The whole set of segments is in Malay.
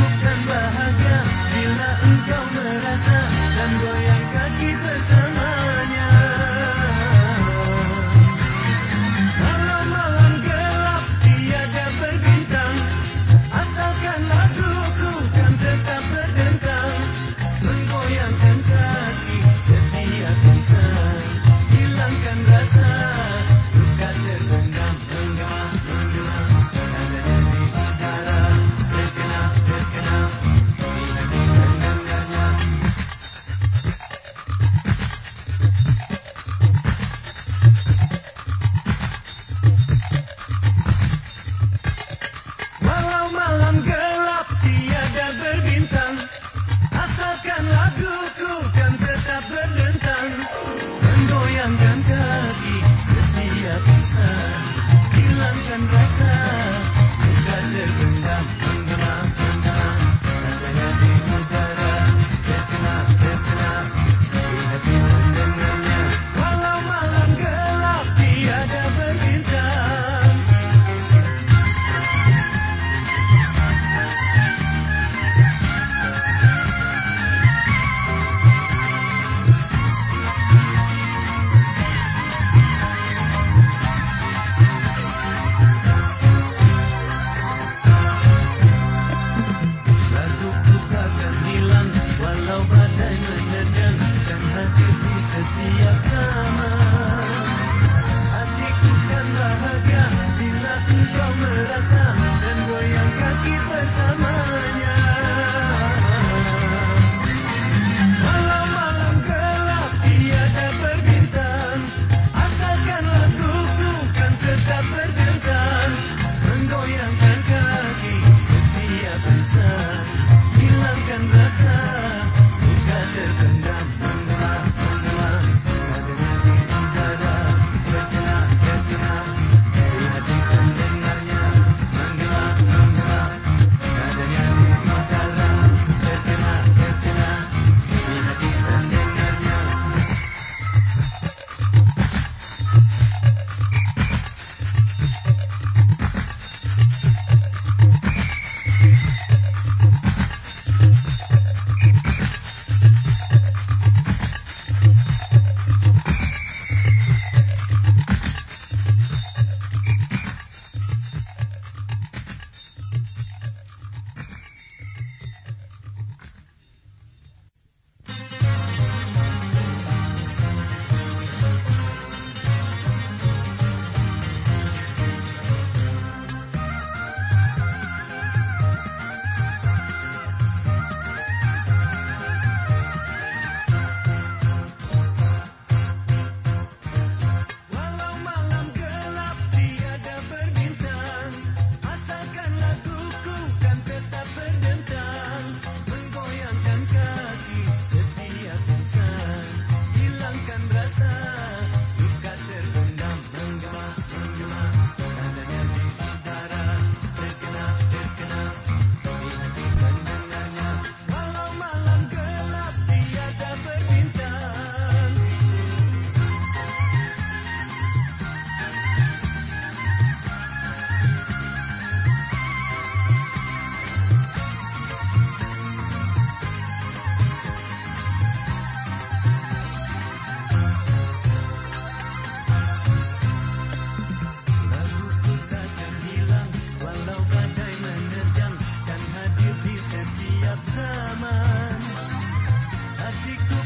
Bukan bahagia bila engkau merasa dan goyang kaki bersama.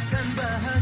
September.